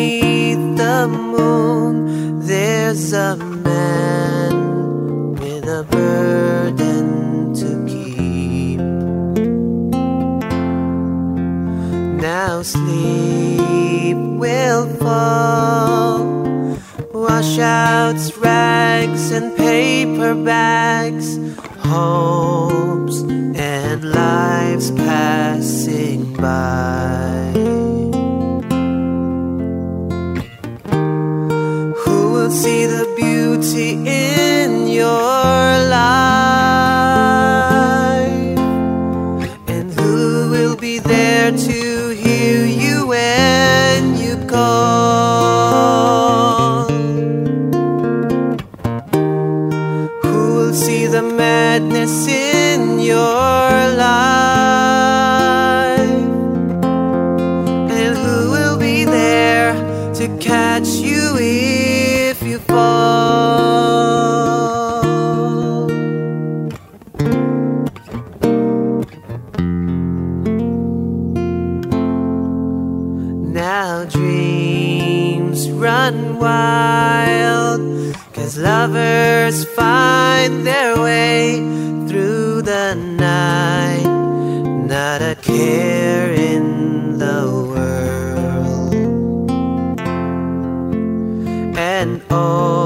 beneath the moon there's a man with a burden to keep. Now sleep will fall, washouts, rags, and paper bags, hopes, and lives passing by. Will see the beauty in your life? And who will be there to Now dreams run wild, cause lovers find their way through the night. Not a care in the world. And over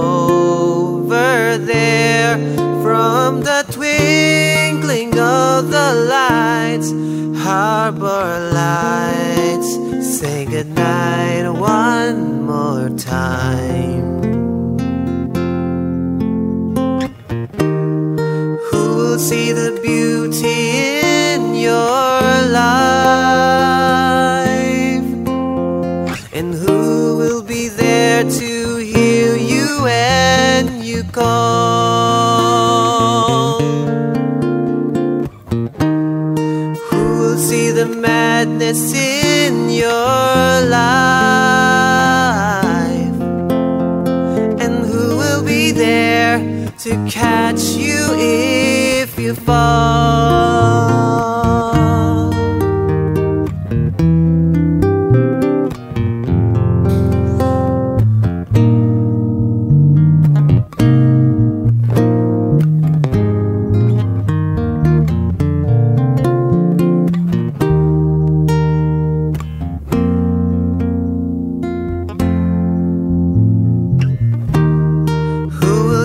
there, from the twinkling of the lights, harbor lights, say goodnight one more time. Who will see the beauty in your life? And who will be there to hear you when you call? The madness in your life? And who will be there to catch you if you fall?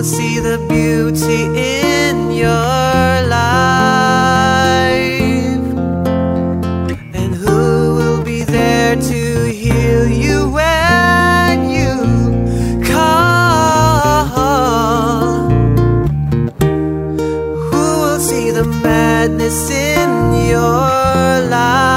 Will see the beauty in your life? And who will be there to heal you when you call? Who will see the madness in your life?